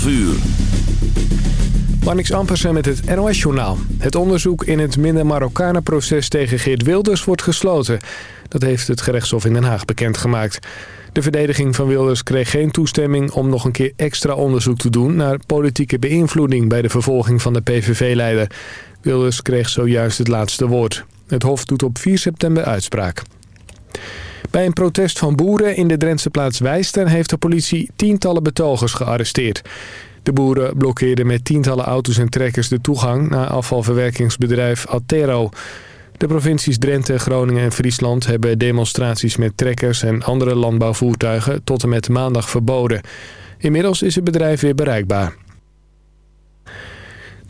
12 uur. Ampersen met het NOS-journaal. Het onderzoek in het minder Marokkanen-proces tegen Geert Wilders wordt gesloten. Dat heeft het gerechtshof in Den Haag bekendgemaakt. De verdediging van Wilders kreeg geen toestemming om nog een keer extra onderzoek te doen... naar politieke beïnvloeding bij de vervolging van de PVV-leider. Wilders kreeg zojuist het laatste woord. Het hof doet op 4 september uitspraak. Bij een protest van boeren in de Drentse plaats Wijster... heeft de politie tientallen betogers gearresteerd. De boeren blokkeerden met tientallen auto's en trekkers de toegang... naar afvalverwerkingsbedrijf Altero... De provincies Drenthe, Groningen en Friesland hebben demonstraties met trekkers en andere landbouwvoertuigen tot en met maandag verboden. Inmiddels is het bedrijf weer bereikbaar.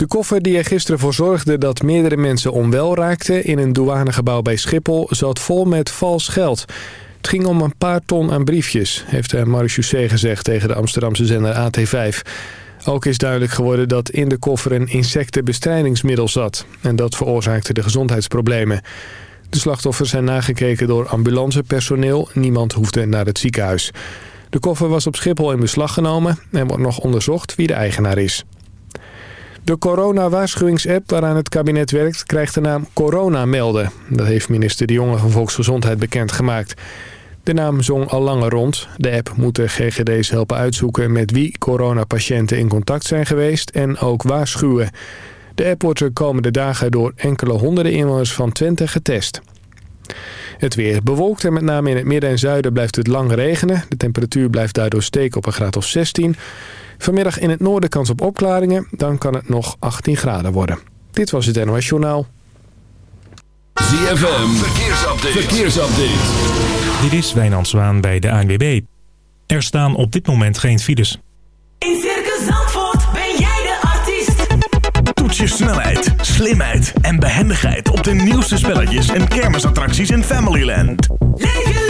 De koffer die er gisteren voor zorgde dat meerdere mensen onwel raakten in een douanegebouw bij Schiphol zat vol met vals geld. Het ging om een paar ton aan briefjes, heeft de marechaussee gezegd tegen de Amsterdamse zender AT5. Ook is duidelijk geworden dat in de koffer een insectenbestrijdingsmiddel zat. En dat veroorzaakte de gezondheidsproblemen. De slachtoffers zijn nagekeken door ambulancepersoneel. Niemand hoefde naar het ziekenhuis. De koffer was op Schiphol in beslag genomen en wordt nog onderzocht wie de eigenaar is. De corona-waarschuwingsapp waaraan het kabinet werkt krijgt de naam Corona Melden. Dat heeft minister De Jonge van Volksgezondheid bekendgemaakt. De naam zong al langer rond. De app moet de GGD's helpen uitzoeken met wie coronapatiënten in contact zijn geweest en ook waarschuwen. De app wordt de komende dagen door enkele honderden inwoners van Twente getest. Het weer bewolkt en met name in het midden en zuiden blijft het lang regenen. De temperatuur blijft daardoor steken op een graad of 16. Vanmiddag in het noorden kans op opklaringen. Dan kan het nog 18 graden worden. Dit was het NOS Journaal. ZFM, verkeersupdate. verkeersupdate. Dit is Wijnand Zwaan bij de ANWB. Er staan op dit moment geen files. In Circus Zandvoort ben jij de artiest. Toets je snelheid, slimheid en behendigheid op de nieuwste spelletjes en kermisattracties in Familyland. Leef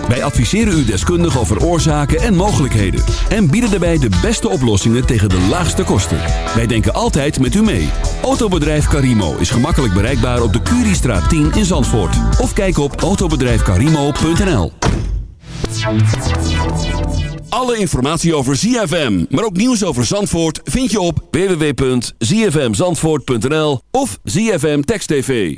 Wij adviseren u deskundig over oorzaken en mogelijkheden. En bieden daarbij de beste oplossingen tegen de laagste kosten. Wij denken altijd met u mee. Autobedrijf Carimo is gemakkelijk bereikbaar op de Curiestraat 10 in Zandvoort. Of kijk op autobedrijfcarimo.nl Alle informatie over ZFM, maar ook nieuws over Zandvoort... vind je op www.zfmzandvoort.nl of ZFM Text TV.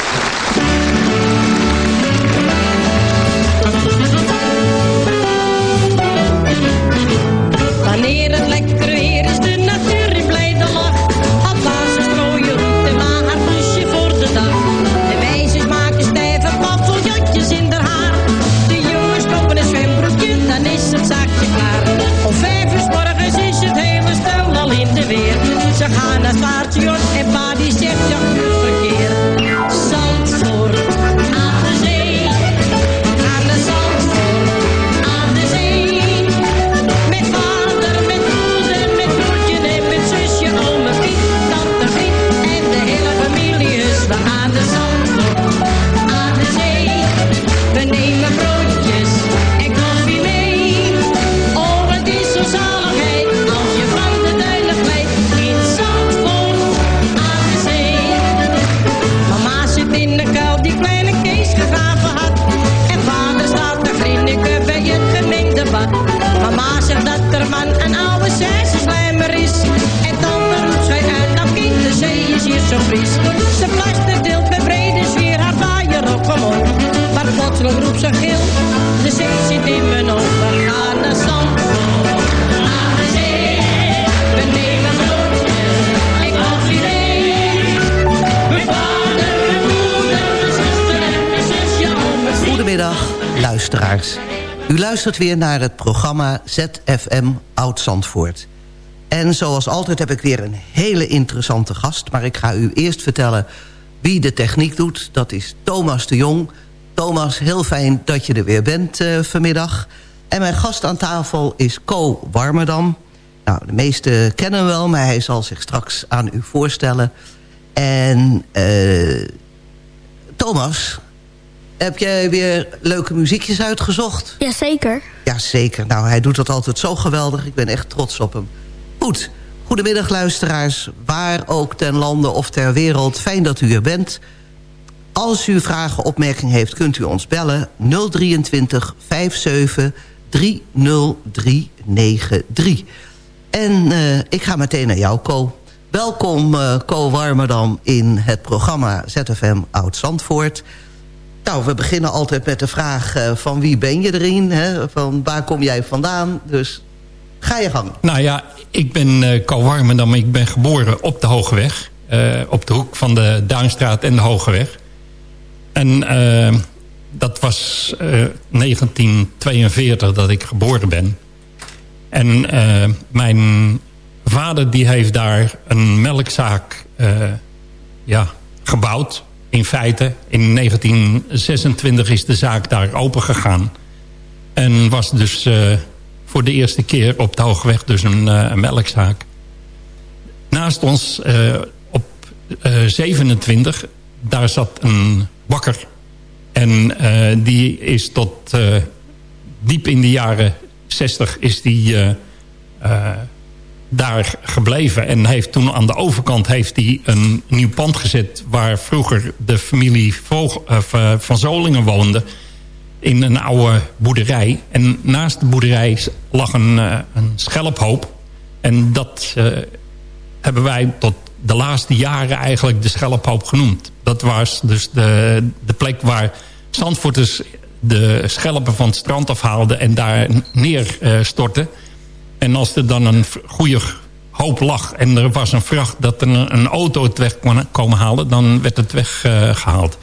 Luistert weer naar het programma ZFM Oud-Zandvoort. En zoals altijd heb ik weer een hele interessante gast... maar ik ga u eerst vertellen wie de techniek doet. Dat is Thomas de Jong. Thomas, heel fijn dat je er weer bent eh, vanmiddag. En mijn gast aan tafel is Co Warmerdam. Nou, de meesten kennen hem wel, maar hij zal zich straks aan u voorstellen. En eh, Thomas, heb jij weer leuke muziekjes uitgezocht? Jazeker. Jazeker. Nou, hij doet dat altijd zo geweldig. Ik ben echt trots op hem. Goed. Goedemiddag luisteraars. Waar ook ten lande of ter wereld. Fijn dat u er bent. Als u vragen of opmerkingen heeft, kunt u ons bellen. 023 57 30393. En eh, ik ga meteen naar jou, Co. Welkom, eh Co Warmerdam, in het programma ZFM Oud-Zandvoort. Nou, we beginnen altijd met de vraag eh, van wie ben je erin? Hè? Van waar kom jij vandaan? Dus ga je gang. Nou ja, ik ben Co Warmerdam. Ik ben geboren op de Hogeweg. eh, op de hoek van de Duinstraat en de Hogeweg. En dat was eh, 1942 dat ik geboren ben. En mijn vader die heeft daar een melkzaak ja, gebouwd. In feite, in 1926 is de zaak daar open gegaan. En was dus eh, voor de eerste keer op de Hogeweg dus een, een melkzaak. Naast ons eh, op eh, 27, daar zat een bakker. En die is tot diep in de jaren 60 is die daar gebleven. En heeft toen aan de overkant heeft hij een nieuw pand gezet... waar vroeger de familie eh, van Zolingen woonde in een oude boerderij. En naast de boerderij lag een, eh, een schelphoop. En dat eh, hebben wij tot de laatste jaren eigenlijk de schelphoop genoemd. Dat was dus de, de plek waar Zandvoorters de schelpen van het strand afhaalden... en daar neerstortten. En als er dan een goede hoop lag en er was een vracht... dat een, een auto het weg kon komen halen, dan werd het weggehaald.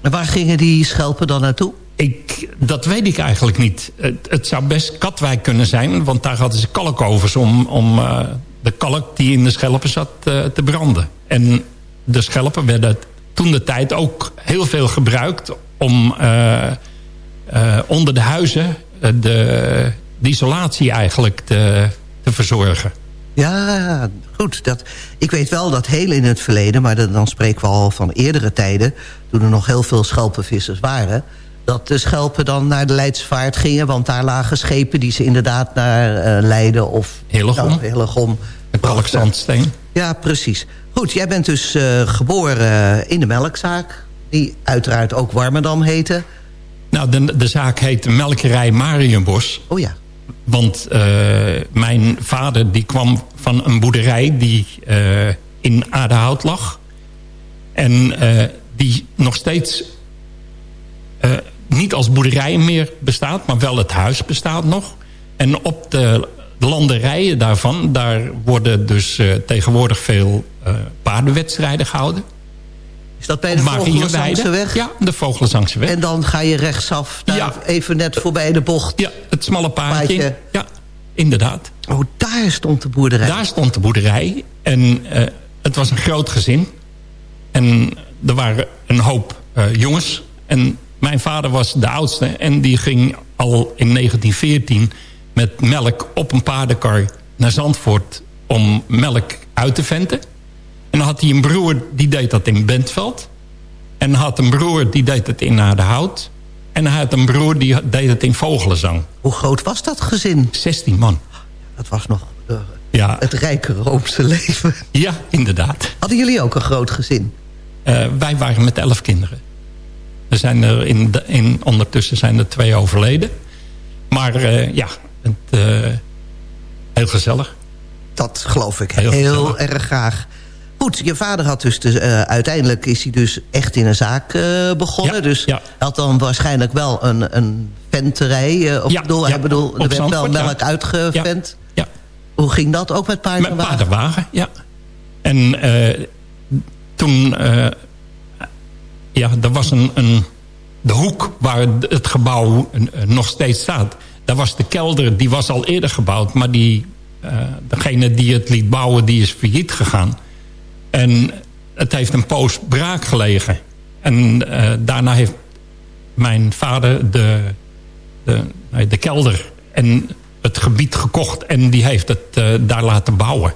En waar gingen die schelpen dan naartoe? Ik, dat weet ik eigenlijk niet. Het, het zou best Katwijk kunnen zijn, want daar hadden ze kalkovers om, om eh, de kalk die in de schelpen zat eh, te branden. En de schelpen werden toen de tijd ook heel veel gebruikt om eh, onder de huizen de, de isolatie eigenlijk te, te verzorgen. Ja, goed. Dat, ik weet wel dat heel in het verleden... maar dan, dan spreken we al van eerdere tijden... toen er nog heel veel schelpenvissers waren... dat de schelpen dan naar de Leidsvaart gingen... want daar lagen schepen die ze inderdaad naar eh, Leiden of... Hillegom. Nou, Hillegom De kalkzandsteen. Ja, precies. Goed, jij bent dus eh, geboren eh, in de melkzaak... die uiteraard ook Warmerdam heette. Nou, de, de zaak heet Melkerij Marienbos. Oh ja. Want eh, mijn vader die kwam van een boerderij die eh, in Aardehout lag. En eh, die nog steeds niet als boerderij meer bestaat, maar wel het huis bestaat nog. En op de landerijen daarvan, daar worden dus tegenwoordig veel paardenwedstrijden gehouden. Is dat bij de. Vogelenzangse Ja, de Vogelenzangse weg. En dan ga je rechtsaf, daar Ja. even net voorbij de bocht. Ja, het smalle paadje. Paadje. Ja, inderdaad. Oh, daar stond de boerderij. Daar stond de boerderij. En eh, het was een groot gezin. En er waren een hoop eh, jongens. En mijn vader was de oudste. En die ging al in 1914 met melk op een paardenkar naar Zandvoort... om melk uit te venten. En dan had hij een broer, die deed dat in Bentveld. En had een broer, die deed het in Aardehout. En hij had een broer, die deed het in Vogelenzang. Hoe groot was dat gezin? 16 man. Dat was nog eh, Ja, het rijke Roomse leven. ja inderdaad. Hadden jullie ook een groot gezin? Eh, wij waren met elf kinderen. Er zijn er in, de- in, ondertussen zijn er twee overleden. Maar eh, ja, het, heel gezellig. Dat geloof ik Heel erg graag. Goed, je vader had dus... de, eh, uiteindelijk is hij dus echt in een zaak eh, begonnen. Ja, dus ja. had dan waarschijnlijk wel een, een venterij. eh, of Ja, bedoel, ja, bedoel, er werd wel melk uitgevent. Ja, Hoe ging dat ook met paard en met wagen? paardenwagen, ja. En eh, toen... ja, er was een, een de hoek waar het gebouw nog steeds staat... daar was de kelder, die was al eerder gebouwd... maar die, degene die het liet bouwen, die is failliet gegaan. En het heeft een poos braak gelegen. En eh, daarna heeft mijn vader de, de, de kelder en het gebied gekocht... en die heeft het eh, daar laten bouwen.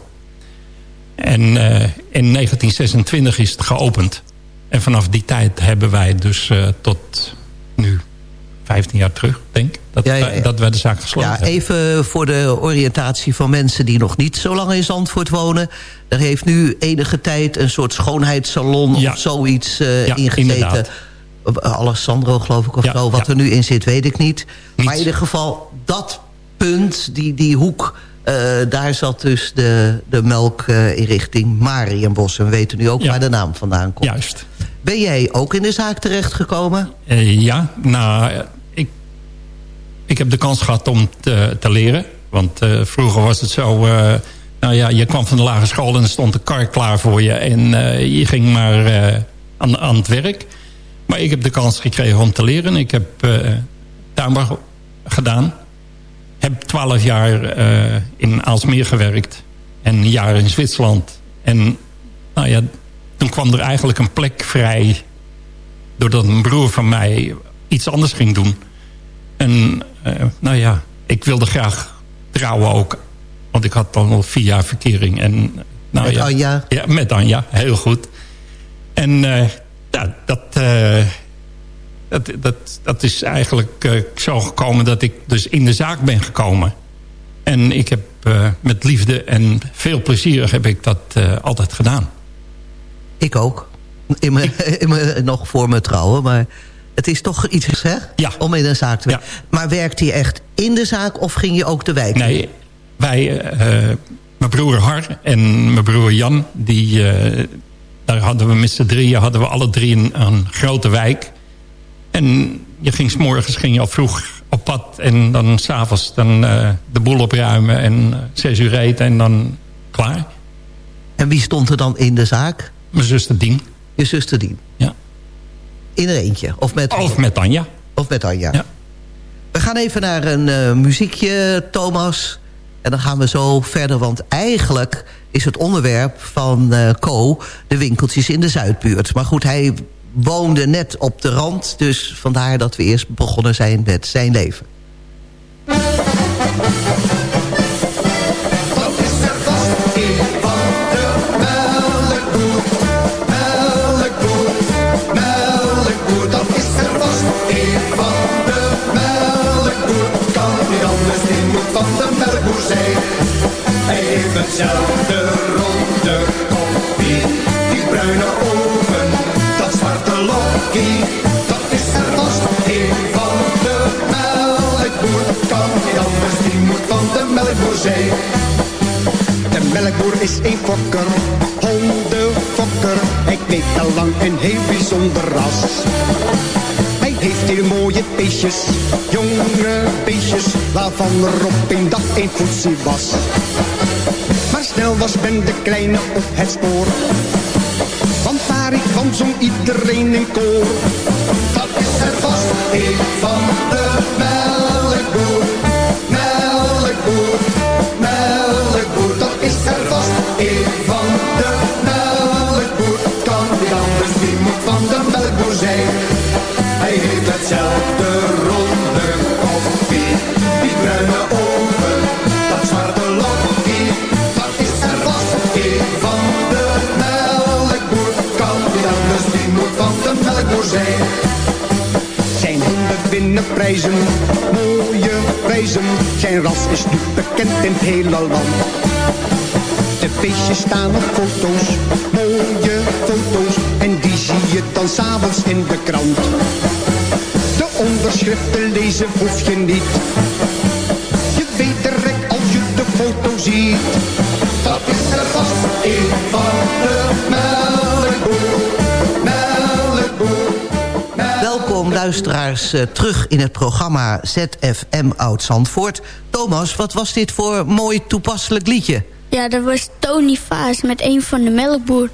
En eh, in 1926 is het geopend. En vanaf die tijd hebben wij dus tot nu 15 jaar terug, denk ik... Dat, Ja, ja, wij- ja. dat wij de zaak gesloten Ja, hebben. even voor de oriëntatie van mensen die nog niet zo lang in Zandvoort wonen. Er heeft nu enige tijd een soort schoonheidssalon of zoiets eh Ja, ingezeten. inderdaad. Alessandro geloof ik of zo. Wat er nu in zit, weet ik niet. Niet. Maar in ieder geval, dat punt, die, die hoek... eh, daar zat dus de, de melk in richting Marienbos. En we weten nu ook Ja. waar de naam vandaan komt. Juist. Ben jij ook in de zaak terechtgekomen? Eh, ja, nou, eh, ik, ik heb de kans gehad om te, te leren. Want vroeger was het zo... nou ja, je kwam van de lagere school en er stond een kar klaar voor je. En je ging maar aan, aan het werk. Maar ik heb de kans gekregen om te leren. Ik heb tuinbouw gedaan. Twaalf jaar eh, in Aalsmeer gewerkt. En een jaar in Zwitserland. En nou ja, toen kwam er eigenlijk een plek vrij doordat een broer van mij iets anders ging doen. En eh, nou ja, ik wilde graag trouwen ook. Want ik had dan al vier jaar verkering. En, nou Met ja, Anja? Ja, met Anja, heel goed. En ja, dat, eh, dat, dat, dat is eigenlijk eh, zo gekomen dat ik dus in de zaak ben gekomen. En ik heb eh, met liefde en veel plezier heb ik dat eh, altijd gedaan. Ik ook. In mijn, in mijn, nog voor mijn trouwen, maar het is toch iets hè? Ja. om in een zaak te werken. Maar werkte je echt in de zaak of ging je ook de wijk? Nee, wij, mijn broer Har en mijn broer Jan... Die, daar hadden we met z'n drieën hadden we alle drie een, een grote wijk. En je ging 's morgens ging je al vroeg op pad... en dan s'avonds dan eh, de boel opruimen en eh, zes uur eten en dan klaar. En wie stond er dan in de zaak? Mijn zuster Dien. Je zuster Dien. Ja. In er eentje? Of met, Of met Anja. of met Anja? Ja. We gaan even naar een eh, muziekje, Thomas. En dan gaan we zo verder, want eigenlijk is het onderwerp van Co... de winkeltjes in de Zuidbuurt. Maar goed, hij woonde net op de rand... dus vandaar dat we eerst begonnen zijn met zijn leven. Dat is een fokker, hondenfokker. Hij kweekt al lang een heel bijzonder ras. Hij heeft heel mooie beestjes, jonge beestjes, waarvan er op een dag een voetsie was. Maar snel was Ben de Kleine op het spoor. Want daar kwam zong iedereen in koor. Dat is er vast een van de. Melkboer, melkboer. Zijn. Honden winnen prijzen, mooie prijzen. Zijn ras is nu bekend in het hele land. De beestjes staan op foto's, mooie foto's. En die zie je dan s'avonds in de krant. De onderschriften lezen hoef je niet. Je weet direct als je de foto ziet. Dat is er vast een van de melkboer. Welkom luisteraars eh, terug in het programma ZFM Oud-Zandvoort. Thomas, wat was dit voor mooi toepasselijk liedje? Ja, dat was Tony Vaas met een van de melkboer.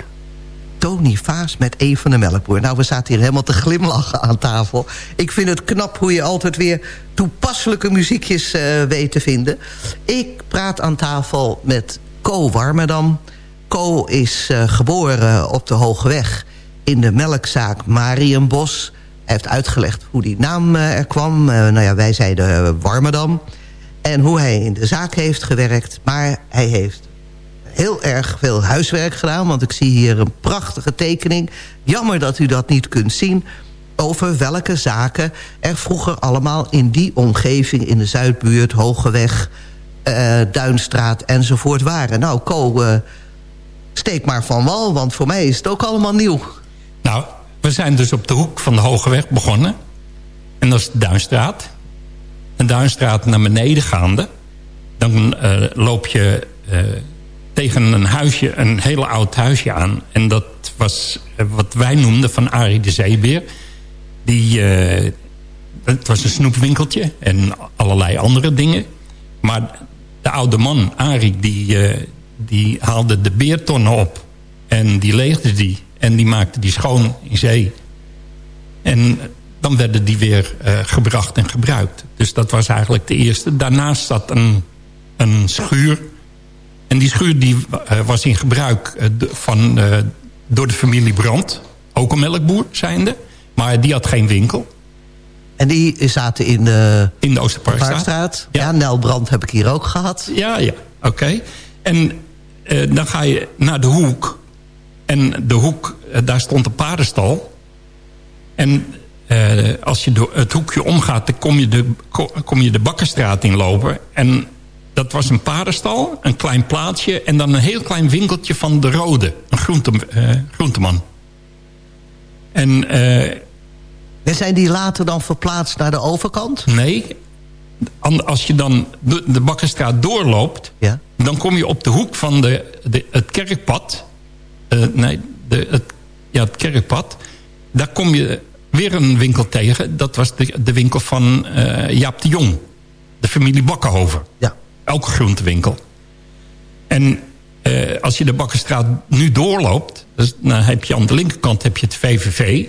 Tony Vaas met een van de melkboer. Nou, we zaten hier helemaal te glimlachen aan tafel. Ik vind het knap hoe je altijd weer toepasselijke muziekjes eh, weet te vinden. Ik praat aan tafel met Co Warmerdam. Co is eh, geboren op de Hoge Weg in de melkzaak Marienbos. Hij heeft uitgelegd hoe die naam eh, er kwam. Eh, nou ja, wij zeiden eh, Warmerdam. En hoe hij in de zaak heeft gewerkt. Maar hij heeft heel erg veel huiswerk gedaan. Want ik zie hier een prachtige tekening. Jammer dat u dat niet kunt zien. Over welke zaken er vroeger allemaal in die omgeving... in de Zuidbuurt, Hogeweg, Duinstraat enzovoort waren. Nou, eh, steek maar van wal. Want voor mij is het ook allemaal nieuw. Nou, we zijn dus op de hoek van de Hogeweg begonnen. En dat is de Duinstraat. En Duinstraat naar beneden gaande. Dan eh, loop je eh, tegen een huisje, een heel oud huisje aan. En dat was eh, wat wij noemden van Arie de Zeebeer. Die, het was een snoepwinkeltje en allerlei andere dingen. Maar de oude man, Arie, die, die haalde de beertonnen op. En die leegde die. En die maakte die schoon in zee. En dan werden die weer eh, gebracht en gebruikt. Dus dat was eigenlijk de eerste. Daarnaast zat een, een schuur. En die schuur die, eh, was in gebruik eh, van, door de familie Brandt. Ook een melkboer zijnde. Maar die had geen winkel. En die zaten in de In de Oosterparkstraat. Parkstraat. Ja. Ja, Nel Brand heb ik hier ook gehad. Ja, ja, oké. En dan ga je naar de hoek. En de hoek, eh, daar stond een paardenstal. En eh, als je door het hoekje omgaat, dan kom je, de, ko- kom je de Bakkerstraat inlopen. En dat was een paardenstal, een klein plaatsje... en dan een heel klein winkeltje van de Rode, een groente, eh, groenteman. En eh, En zijn die later dan verplaatst naar de overkant? nee, als je dan de, de Bakkerstraat doorloopt... Ja. dan kom je op de hoek van de, de, het kerkpad. Eh, nee, de, het, ja, het kerkpad. Daar kom je weer een winkel tegen. Dat was de, de winkel van eh, Jaap de Jong. De familie Bakkenhoven. Ja. Ook een groentewinkel. En eh, als je de Bakkerstraat nu doorloopt... Dus, dan heb je aan de linkerkant heb je het VVV.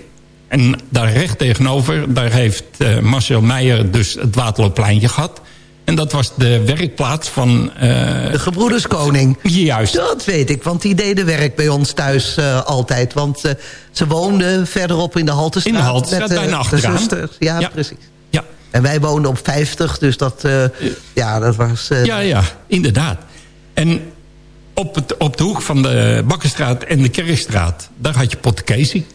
En daar recht tegenover... daar heeft Marcel Meijer dus het Waterlooppleintje gehad. En dat was de werkplaats van... eh, De gebroeders Koning. Juist. Dat weet ik, want die deden werk bij ons thuis eh, altijd. Want eh, ze woonden verderop in de Haltestraat. In de Haltestraat, met, bijna de achteraan. zusters. Ja, Ja. precies. Ja, En wij woonden op 50, dus dat, ja, dat was... ja, ja, inderdaad. En op, het, op de hoek van de Bakkerstraat en de Kerkstraat... daar had je Pottekesi.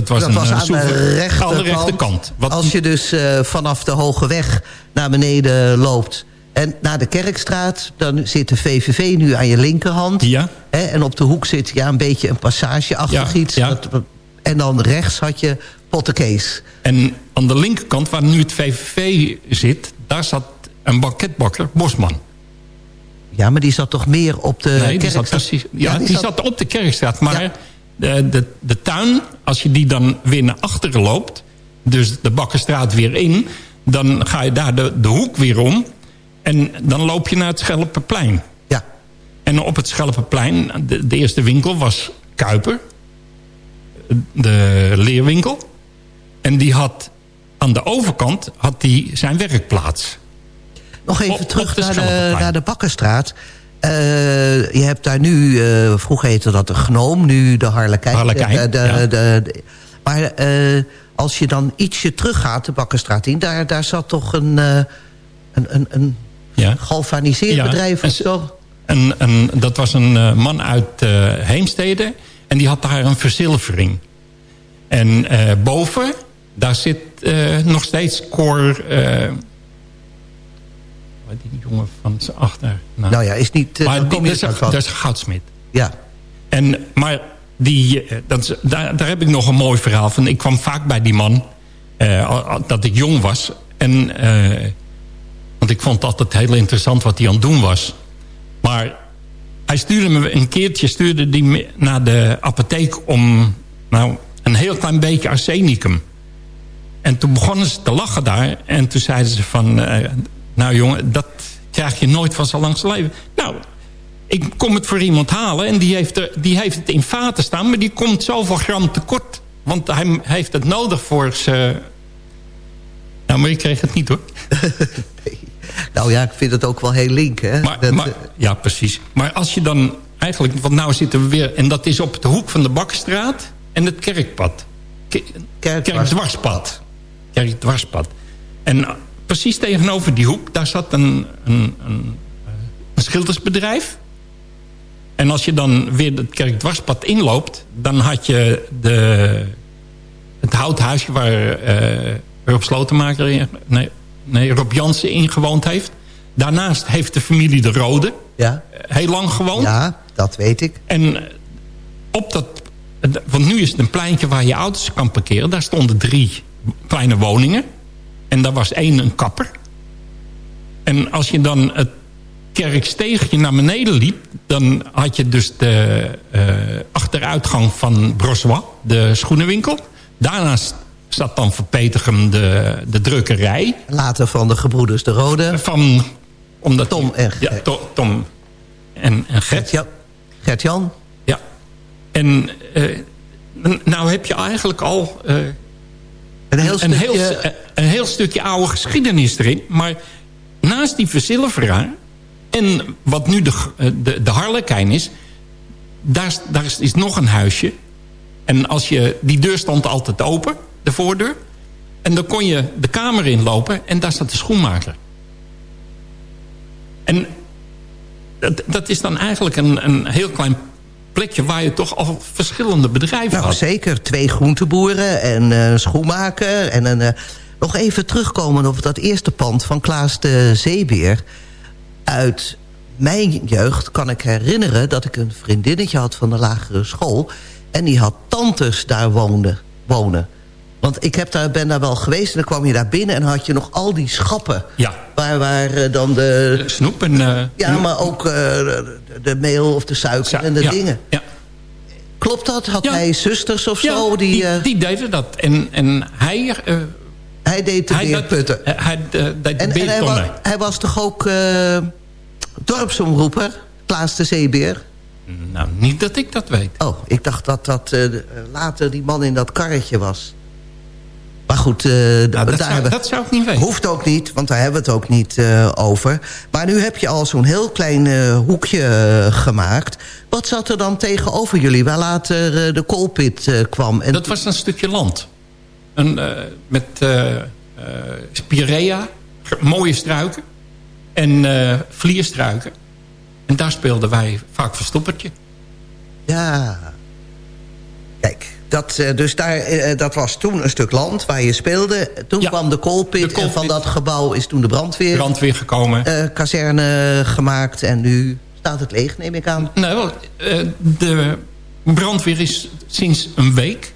Dat was, dat een, was eh, aan de rechterkant. aan de rechterkant. Wat, Als je dus eh, vanaf de Hoge Weg naar beneden loopt... en naar de Kerkstraat, dan zit de VVV nu aan je linkerhand. Ja. Hè, en op de hoek zit ja, een beetje een passage achter Ja, iets. ja. Dat- en dan rechts had je Pottekees. En aan de linkerkant, waar nu het VVV zit... daar zat een banketbakker, Bosman. Ja, maar die zat toch meer op de nee, die Kerkstraat? zat, precies, ja, die, zat, op de Kerkstraat. Maar Ja. De, de, de tuin, als je die dan weer naar achteren loopt... dus de Bakkerstraat weer in... dan ga je daar de, de hoek weer om... en dan loop je naar het Schelpenplein. Ja, En op het Schelpenplein, de, de eerste winkel was Kuiper. De leerwinkel. En die had aan de overkant had die zijn werkplaats. nog even Op- op terug de naar, de, naar de Bakkerstraat. Eh, je hebt daar nu, eh, vroeger heette dat de Gnoom, nu de Harlekijn. Harlekijn, De- de- ja. de- maar eh, als je dan ietsje teruggaat, de Bakkerstraat in... daar, daar zat toch een, eh een, een, een Ja. galvaniseerbedrijf Ja, of zo? En, en dat was een eh, man uit eh, Heemstede. En die had daar een verzilvering. En eh, boven, daar zit eh, nog steeds Cor... die jongen van zijn achter. Nou ja, is niet... eh, maar kom je dat, is, dat is een goudsmid. Ja, En, maar die, eh, dat is, daar, daar heb ik nog een mooi verhaal van. Ik kwam vaak bij die man, eh, dat ik jong was. En, want ik vond het altijd heel interessant wat hij aan het doen was. Maar hij stuurde me een keertje stuurde die me naar de apotheek... om nou, een heel klein beetje arsenicum. En toen begonnen ze te lachen daar. En toen zeiden ze van... nou jongen, dat krijg je nooit van zo lang leven. Nou, ik kom het voor iemand halen en die heeft, er, die heeft het in vaten staan... maar die komt zoveel gram tekort. Want hij heeft het nodig voor zijn... Nou, maar ik kreeg het niet hoor. Nou ja, ik vind het ook wel heel link, hè? Maar, Dat, maar- eh, ja, precies. Maar als je dan eigenlijk... Want nou zitten we weer... En dat is op de hoek van de Bakstraat en het Kerkpad. Ke- Kerkdwarspad. Kerkdwarspad. En precies tegenover die hoek... daar zat een, een, een, een schildersbedrijf. En als je dan weer het Kerkdwarspad inloopt... dan had je de, het houthuisje waar eh Rob Slotenmaker... In, nee, nee, Rob Jansen in gewoond heeft. Daarnaast heeft de familie De Rode ja, eh, heel lang gewoond. ja, dat weet ik. En op dat... Want nu is het een pleintje waar je auto's kan parkeren. Daar stonden drie kleine woningen. En daar was één een kapper. En als je dan het kerksteegje naar beneden liep... dan had je dus de eh, achteruitgang van Brossois, de schoenenwinkel. Daarnaast zat dan voor Petergem de, de drukkerij. Later van de gebroeders De Rode. Van, omdat Tom en ja. To- Tom en, en Gert. Gert-Jan. Gert-Jan. Ja. En eh, nou heb je eigenlijk al eh, Een heel een, stukje... heel, eh, een heel stukje oude geschiedenis erin. Maar naast die verzilveraar... en wat nu de, eh, de, de Harlekijn is... daar, is- daar is, is nog een huisje. En als je, die deur stond altijd open, de voordeur. En dan kon je de kamer inlopen en daar zat de schoenmaker. En dat, dat is dan eigenlijk een, een heel klein plekje... waar je toch al verschillende bedrijven Nou, had. zeker. Twee groenteboeren en een schoenmaker. En een, eh, nog even terugkomen op dat eerste pand van Klaas de Zeebeer. Uit mijn jeugd kan ik herinneren dat ik een vriendinnetje had van de lagere school. En die had tantes daar wonen. wonen. Want ik heb daar, ben daar wel geweest en dan kwam je daar binnen... en had je nog al die schappen. Ja. Waar, waar eh, dan de... Snoep en... eh, Ja, maar ook eh, de, meel of de suiker en de ja, dingen. Ja, Klopt dat? Had Ja. hij zusters of ja zo? die, die, eh, die deden dat. En, en hij... eh, hij deed de beerputten. eh, Hij eh, deed de En, en hij, wa- beertonnen. hij was toch ook eh, dorpsomroeper? Klaas de Zeebeer? Nou, niet dat ik dat weet. Oh, ik dacht dat dat eh, eh, later die man in dat karretje was. Maar goed, eh, Nou, daar dat, zou, hebben... dat zou ik niet weten. Hoeft ook niet, want daar hebben we het ook niet eh, over. Maar nu heb je al zo'n heel klein eh, hoekje gemaakt. Wat zat er dan tegenover jullie? Waar later de koolpit kwam. En Dat was een stukje land. Een, met spirea, mooie struiken. En vlierstruiken. En daar speelden wij vaak verstoppertje. Ja. Kijk, dat, eh, dus daar, eh, dat was toen een stuk land waar je speelde. Toen Ja, kwam de koolpit, de koolpit. en van dat gebouw is toen de brandweer... Brandweer gekomen. eh, kazerne gemaakt en nu staat het leeg, neem ik aan. Eh, de brandweer is sinds een week...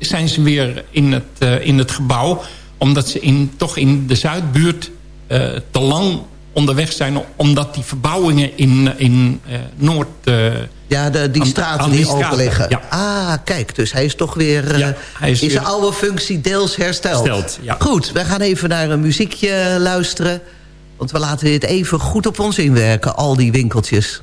zijn ze weer in het, eh, in het gebouw... omdat ze in, toch in de Zuidbuurt eh, te lang onderweg zijn... omdat die verbouwingen in, in eh, Noord... eh, Ja, de, die Aan- straten aan die, die open liggen. ja. Ah, kijk, dus hij is toch weer eh, Ja, hij is in zijn weer- oude functie deels hersteld. Ja. Goed, we gaan even naar een muziekje luisteren. Want we laten dit even goed op ons inwerken, al die winkeltjes.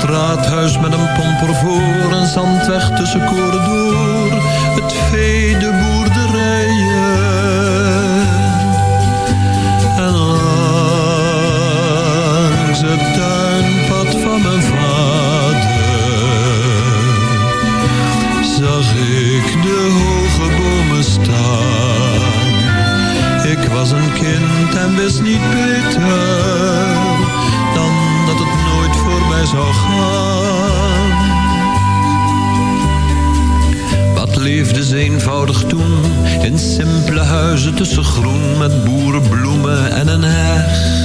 Het raadhuis met een pomper voor. Een zandweg tussen koren door. Het vee, de boerderijen. En langs het In simpele huizen tussen groen met boerenbloemen en een heg.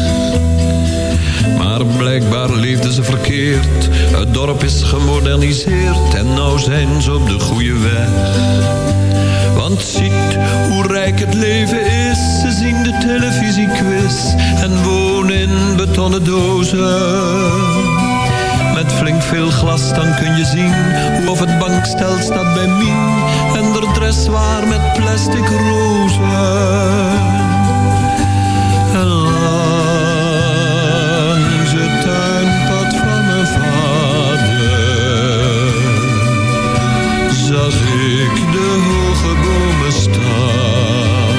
Maar blijkbaar leefden ze verkeerd. Het dorp is gemoderniseerd en nou zijn ze op de goede weg. Want ziet hoe rijk het leven is. Ze zien de televisiequiz en wonen in betonnen dozen. Met flink veel glas dan kun je zien hoe of het bankstel staat bij Mien. Dressoir met plastic rozen. En langs het tuinpad van mijn vader zag ik de hoge bomen staan.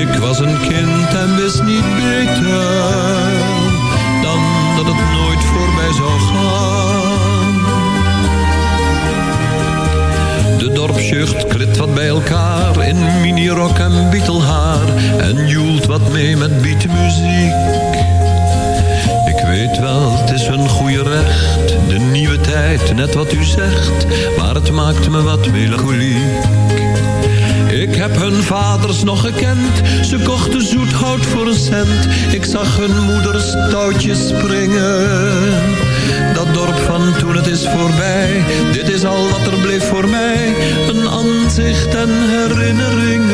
Ik was een kind en wist niet beter dan dat het nooit voorbij zou gaan. Dorpsjucht klit wat bij elkaar in minirok en bietelhaar en joelt wat mee met beatmuziek. Ik weet wel, het is hun goede recht, de nieuwe tijd, net wat u zegt, maar het maakt me wat melancholiek. Ik heb hun vaders nog gekend, ze kochten zoet hout voor een cent. Ik zag hun moeders touwtjes springen. Dat dorp van toen het is voorbij, dit is al wat er bleef voor mij. Een aanzicht en herinneringen.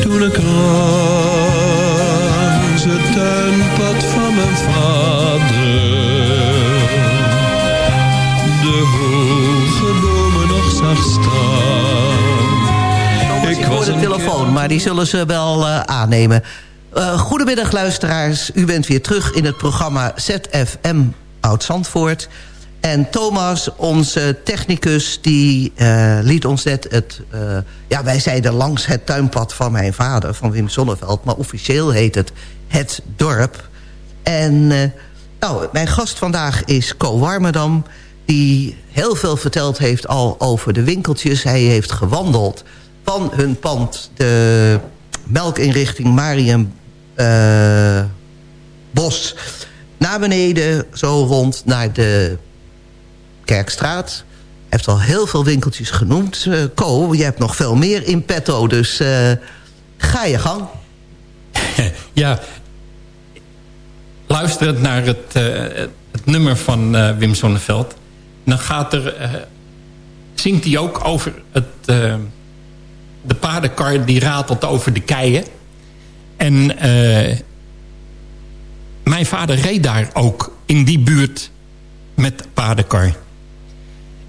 Toen ik langs het tuinpad van mijn vader de hoge bomen nog zag staan. Ik hoor de telefoon, maar die zullen ze wel eh, aannemen. Eh, goedemiddag luisteraars, u bent weer terug in het programma ZFM Oud-Zandvoort. En Thomas, onze technicus, die eh, liet ons net het... eh, ja, wij zeiden langs het tuinpad van mijn vader, van Wim Sonneveld... maar officieel heet het Het Dorp. En eh, nou, mijn gast vandaag is Co Warmerdam... die heel veel verteld heeft al over de winkeltjes. Hij heeft gewandeld van hun pand, de melkinrichting Marium Bos... naar beneden, zo rond naar de Kerkstraat. Heeft al heel veel winkeltjes genoemd. Eh Co, je hebt nog veel meer in petto, dus eh, ga je gang. Ja, luisterend naar het, eh, het nummer van Wim Sonneveld... dan gaat er, zingt hij ook over het, de paardenkar die ratelt over de keien. En mijn vader reed daar ook in die buurt met de paardenkar.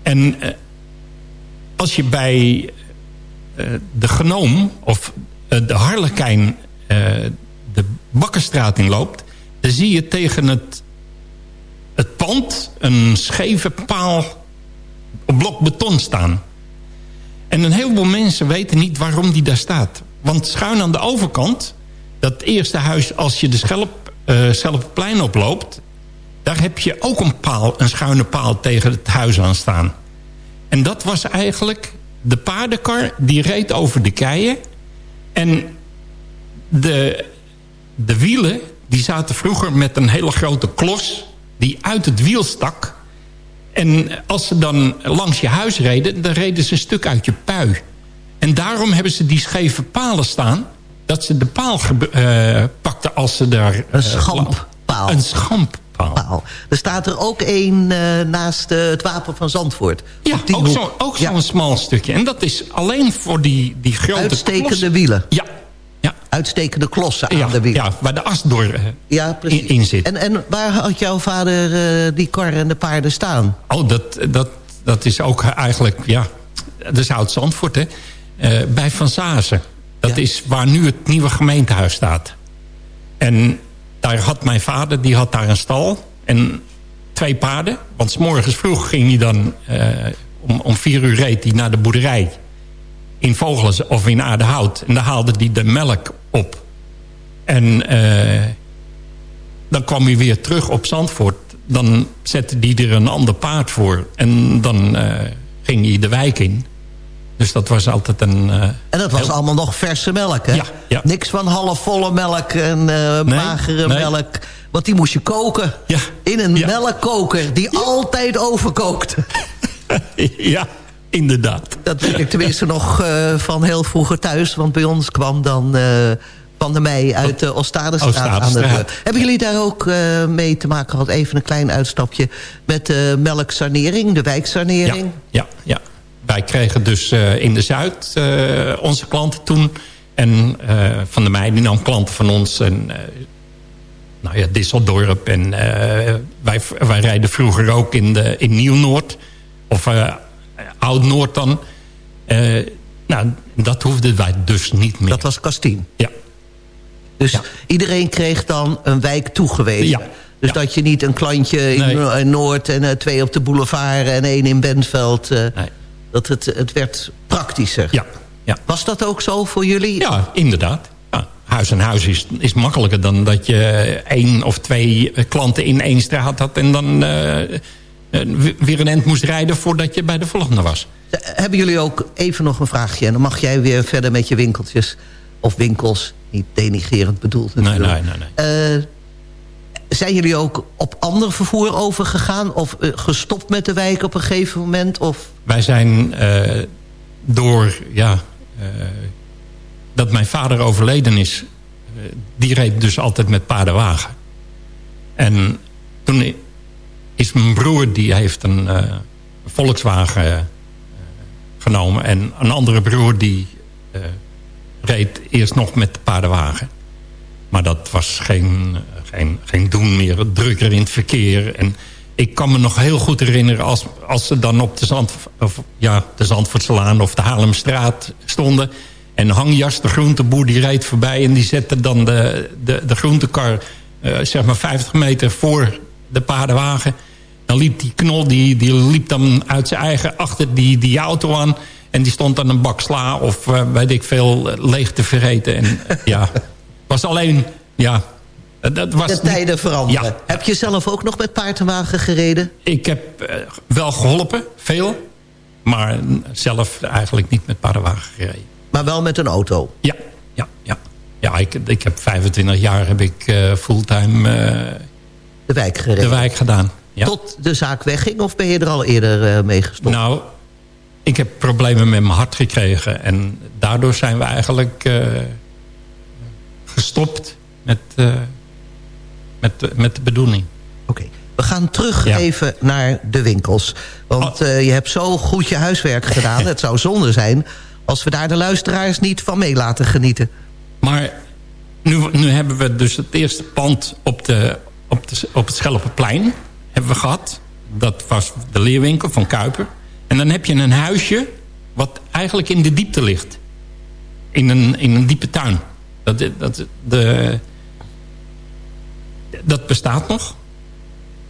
En eh, als je bij eh, de Genoom of eh, de Harlekijn de Bakkerstraat in loopt... dan zie je tegen het, het pand een scheve paal op blok beton staan. En een heleboel mensen weten niet waarom die daar staat. Want schuin aan de overkant, dat eerste huis als je de Schelp, Schelpenplein oploopt... daar heb je ook een paal, een schuine paal tegen het huis aan staan. En dat was eigenlijk de paardenkar die reed over de keien. En de, de wielen die zaten vroeger met een hele grote klos die uit het wiel stak. En als ze dan langs je huis reden, dan reden ze een stuk uit je pui. En daarom hebben ze die scheve palen staan... dat ze de paal eh, pakten als ze daar... Een eh, schamp-paal. Een schamp-paal. Paal. Er staat er ook één eh, naast eh, het wapen van Zandvoort. Ja, ook zo'n ook Ja. zo'n smal stukje. En dat is alleen voor die, die grote Uitstekende klossen. wielen. Ja, ja, Uitstekende klossen aan ja, de wielen. ja, waar de as door eh, Ja, in, in zit. En, en waar had jouw vader die kar en de paarden staan? Oh, dat, dat, dat is ook eigenlijk, ja, dat is Oud-Zandvoort, hè. Bij Van Zazen. Dat Ja. is waar nu het nieuwe gemeentehuis staat. En daar had mijn vader, die had daar een stal en twee paarden. Want s morgens vroeg ging hij dan, eh, om, om vier uur reed hij naar de boerderij. In Vogelen of in Aardehout. En daar haalde hij de melk op. En eh, dan kwam hij weer terug op Zandvoort. Dan zette hij er een ander paard voor. En dan eh, ging hij de wijk in. Dus dat was altijd een... eh, En dat was heel- allemaal nog verse melk, hè? Ja, ja. Niks van halfvolle melk en eh, magere nee. melk. Want die moest je koken. Ja. In een Ja. melkkoker die altijd overkookte. ja, inderdaad. Dat weet ik tenminste nog eh, van heel vroeger thuis. Want bij ons kwam dan Van der Meij uit de Oostadestraat aan de deur. Hebben jullie daar ook mee te maken gehad? Even een klein uitstapje met de melksanering, de wijksanering. Ja, ja. Wij kregen dus eh, in de Zuid eh, onze klanten toen. En eh, Van der Meij die nam klanten van ons. En, nou ja, Disseldorp. En wij, wij rijden vroeger ook in, de, in Nieuw-Noord. Of Oud-Noord dan. Nou, dat hoefden wij dus niet meer. Dat was Kastien. Ja. Dus iedereen kreeg dan een wijk toegewezen. Ja. Dus dat je niet een klantje in, Nee. Noord... en twee op de boulevard en één in Bentveld... Nee. Dat het, het werd praktischer. Ja, ja. Was dat ook zo voor jullie? Ja, inderdaad. Ja, huis en huis is, is makkelijker dan dat je één of twee klanten in één straat had... en dan eh, eh, weer een end moest rijden voordat je bij de volgende was. Eh, Hebben jullie ook even nog een vraagje? En dan mag jij weer verder met je winkeltjes. Of winkels, niet denigerend bedoeld Nee, natuurlijk. nee, nee. nee. Eh, zijn jullie ook op ander vervoer overgegaan? Of eh, gestopt met de wijk op een gegeven moment? Of Wij zijn eh, door, ja, eh, dat mijn vader overleden is... die reed dus altijd met paardenwagen. En toen is mijn broer, die heeft een Volkswagen genomen. En een andere broer, die reed eerst nog met de paardenwagen. Maar dat was geen, geen, doen meer. Drukker in het verkeer. En ik kan me nog heel goed herinneren... als, als ze dan op de, Zand, of, ja, de Zandvoortselaan of de Haarlemstraat stonden... en Hangjas, de groenteboer, die reed voorbij... en die zette dan de, de, de groentekar eh, zeg maar 50 meter voor de paardenwagen. Dan liep die knol, die, die liep dan uit zijn eigen achter die, die auto aan... en die stond dan een bak sla of eh, weet ik veel leeg te vergeten. En ja, was alleen... Ja, dat was de niet- tijden veranderen? Ja. Heb je zelf ook nog met paardenwagen gereden? Ik heb eh, wel geholpen, veel. Maar zelf eigenlijk niet met paardenwagen gereden. Maar wel met een auto? Ja, ja, ja. Ja, ik, ik heb 25 jaar heb ik eh, fulltime eh, De wijk gereden? de wijk gedaan. Ja. Tot de zaak wegging? Of ben je er al eerder eh mee gestopt? Nou, ik heb problemen met mijn hart gekregen. En daardoor zijn we eigenlijk eh, gestopt met, eh, met, de- met de bedoeling. Oké. We gaan terug Ja. even naar de winkels. Want Oh. eh, je hebt zo goed je huiswerk gedaan. Het zou zonde zijn als we daar de luisteraars niet van mee laten genieten. Maar nu, nu hebben we dus het eerste pand op, de, op, de, op het Schelpenplein hebben we gehad. Dat was de leerwinkel van Kuiper. En dan heb je een huisje wat eigenlijk in de diepte ligt. In een, in een diepe tuin. Dat, dat, de, dat bestaat nog.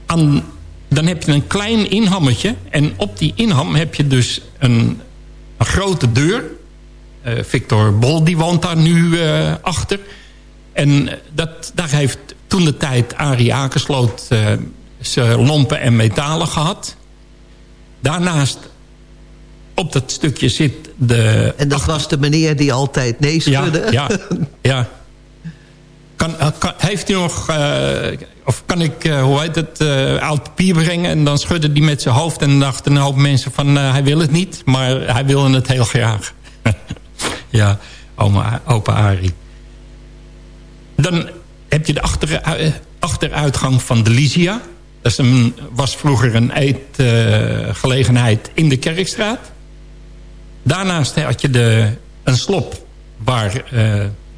Aan, dan heb je een klein inhammetje. En op die inham heb je dus een, een grote deur. Eh, Victor Bol die woont daar nu eh, achter. En dat, daar heeft toen de tijd Arie Akersloot eh, zijn lompen en metalen gehad. Daarnaast op dat stukje zit de... En dat was de meneer die altijd nee schudde. Ja, ja, ja. Kan, eh, kan- heeft u nog... eh, of kan ik, eh, hoe heet het, oud papier brengen... en dan schudde die met zijn hoofd... en dachten een hoop mensen van... hij wil het niet, maar hij wilde het heel graag. ja, oma, opa Arie. Dan heb je de achter, achteruitgang van de Lysia. Dat was vroeger een eetgelegenheid in de Kerkstraat. Daarnaast had je de, een slop waar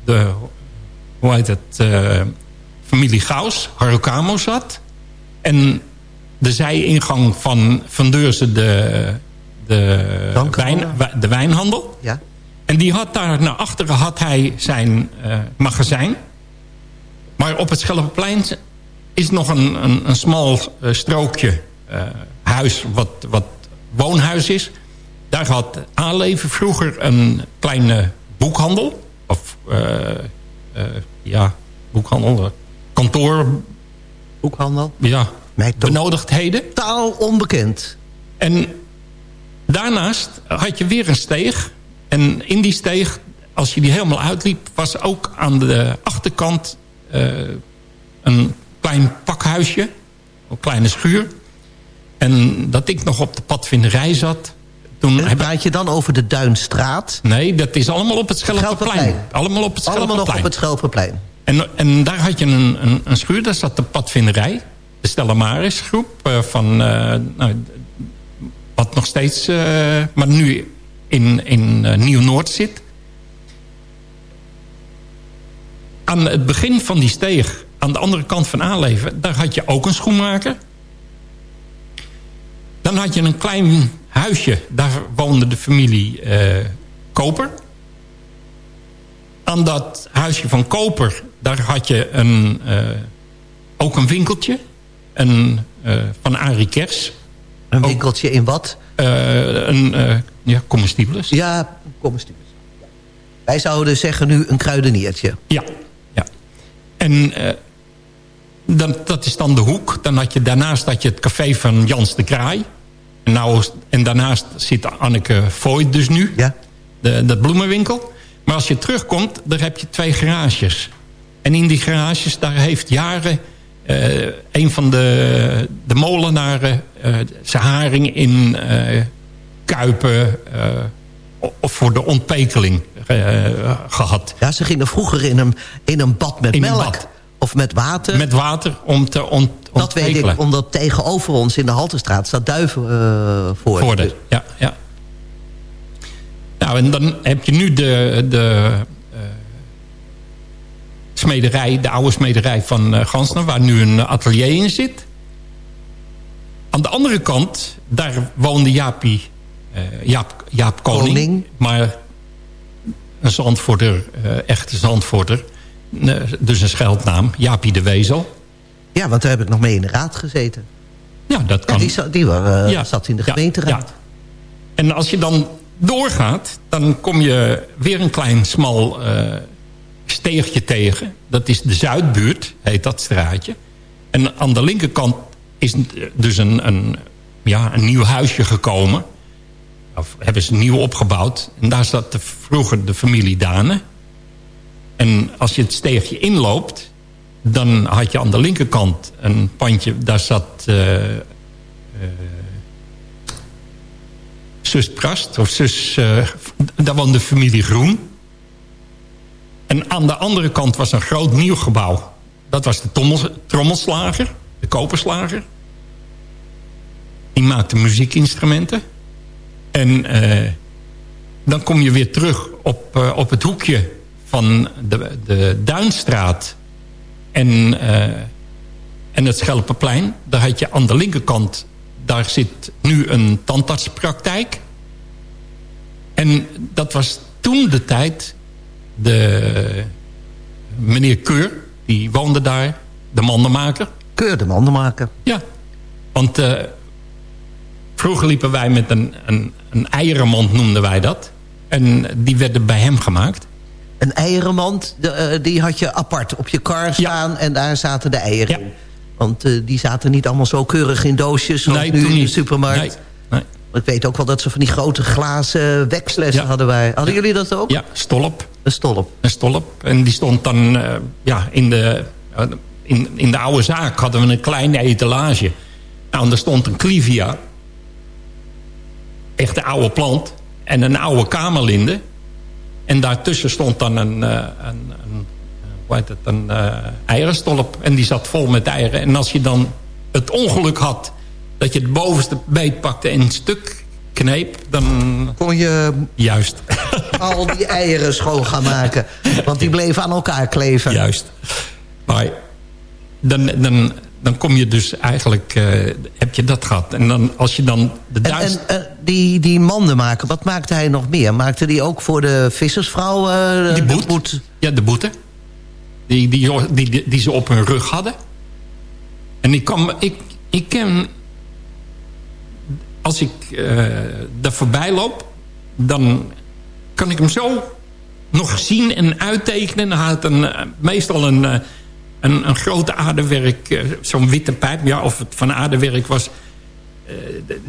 de, hoe heet het, eh, familie Gauss, Harukamo zat. En de zijingang van Van Deurzen de, de, wijn, de wijnhandel. Ja. En die had daar naar achteren had hij zijn eh, magazijn. Maar op het Schelpenplein is nog een, een, een smal eh, strookje huis wat, wat woonhuis is. Daar had Aleven vroeger een kleine boekhandel. Of ja, boekhandel. Kantoor, Boekhandel. ja, Mij benodigdheden. taal onbekend. En daarnaast had je weer een steeg. En in die steeg, als je die helemaal uitliep... was ook aan de achterkant eh, een klein pakhuisje. Een kleine schuur. En dat ik nog op de padvinderij zat. Toen En praat je dan over de Duinstraat? Nee, dat is allemaal op het Schelpenplein. Schelpenplein. Allemaal op het Allemaal nog op Schelpenplein. het Schelpenplein. En, en daar had je een, een, een schuur, daar zat de padvinderij. De Stella Maris groep eh, van... eh, nou, wat nog steeds, eh, maar nu in, in Nieuw-Noord zit. Aan het begin van die steeg, aan de andere kant van Aanleven... daar had je ook een schoenmaker. Dan had je een klein huisje, daar woonde de familie eh, Koper aan dat huisje van Koper, daar had je een, eh, ook een winkeltje. Een, eh, van Arie Kers. Een winkeltje in wat? Een ja, comestibles. Ja, comestibles. Wij zouden zeggen nu een kruideniertje. Ja, ja. En dan, dat is dan de hoek. Dan had je, daarnaast had je het café van Jans de Kraai. En, nou, en daarnaast zit Anneke Voigt dus nu. Ja. De, dat bloemenwinkel. Maar als je terugkomt, daar heb je twee garages. En in die garages, daar heeft jaren... eh, een van de, de molenaren eh, zijn haring in eh, kuipen... of voor de ontpekeling eh, gehad. Ja, ze gingen vroeger in een, in een bad met In melk. bad. Of met water. Met water om te ont, dat weet ik, omdat tegenover ons in de Haltestraat staat duiven eh voor. Voorde, ja, ja. Nou, en dan heb je nu de, de eh, smederij, de oude smederij van eh Gansner... waar nu een atelier in zit. Aan de andere kant, daar woonde Jaapie, Jaap, Jaap Koning, Koning. Maar een Zandvoorter, eh echte Zandvoorter... eh, dus een scheldnaam, Jaapie de Wezel. Ja, want daar heb ik nog mee in de raad gezeten. Ja, dat Ja, kan. die zat, die eh, Ja. zat in de gemeenteraad. ja. En als je dan doorgaat, dan kom je weer een klein smal eh, steegje tegen. Dat is de Zuidbuurt, heet dat straatje. En aan de linkerkant is dus een, een, ja, een nieuw huisje gekomen. Of hebben ze nieuw opgebouwd. En daar zat de, vroeger de familie Dane. En als je het steegje inloopt... dan had je aan de linkerkant een pandje... daar zat eh, eh, zus Prast. Of zus... eh, daar woonde familie Groen. En aan de andere kant was een groot nieuw gebouw. Dat was de trommels- trommelslager. De koperslager. Die maakte muziekinstrumenten. En dan kom je weer terug op, op het hoekje van de, de Duinstraat en, eh, en het Schelpenplein. Daar had je aan de linkerkant, daar zit nu een tandartspraktijk. En dat was toen de tijd de meneer Keur, die woonde daar, de mandenmaker. Keur de mandenmaker. Ja, want eh, vroeger liepen wij met een, een, een eierenmand, noemden wij dat. En die werden bij hem gemaakt. Een eierenmand, de, eh, die had je apart op je kar staan... en daar zaten de eieren in. Want eh, die zaten niet allemaal zo keurig in doosjes... zoals Nee, nu in de supermarkt. Nee, nee. Ik weet ook wel dat ze van die grote glazen wekslessen Ja. hadden wij. Hadden jullie dat ook? Ja, stolp. Een stolp. Een stolp. En die stond dan eh, ja, in, de, in, in de oude zaak hadden we een kleine etalage. Nou, en daar stond een clivia. Echt een oude plant. En een oude kamerlinde. En daartussen stond dan een, eh, een, een, hoe heet het, een eh, eierenstolp. En die zat vol met eieren. En als je dan het ongeluk had dat je het bovenste beet pakte en een stuk kneep, dan... Kon je Juist. al die eieren schoon gaan maken. Want die bleven aan elkaar kleven. Juist. Maar dan, dan, dan kom je dus eigenlijk... eh, heb je dat gehad. En dan als je dan de En, Duits... en eh, die, die mandenmaker, wat maakte hij nog meer? Maakte die ook voor de vissersvrouw? eh, die de boet. boet? Ja, de boete. Die, die, die, die, ze op hun rug hadden. En ik kan... Ik, ik ken... Als ik eh daar voorbij loop... dan kan ik hem zo nog zien en uittekenen. Hij had een, eh, meestal een, een, een grote aardewerk... zo'n witte pijp. Ja, of het van aardewerk was... eh,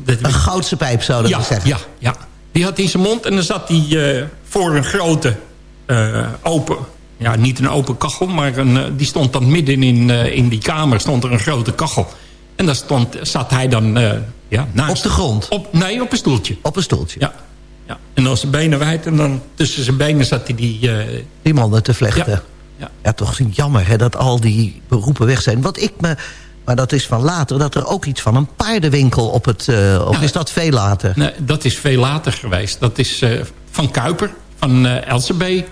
dat- Een goudse pijp zouden ja, we zeggen. Ja, ja. Die had in zijn mond en dan zat hij eh, voor een grote eh, open... Ja, niet een open kachel, maar een, die stond dan midden in, in die kamer stond er een grote kachel. En daar stond, zat hij dan Ja, naast- Op de grond? Op, nee, op een stoeltje. Op een stoeltje? Ja. ja. En dan zijn benen wijd en dan tussen zijn benen zat hij die... Die mannen te vlechten. Ja. Ja, Ja. toch jammer hè, dat al die beroepen weg zijn. Wat ik me... Maar dat is van later, dat er ook iets van een paardenwinkel op het... eh, of Ja. is dat veel later? nee, dat is veel later geweest. Dat is eh, van Kuiper, van eh LCB.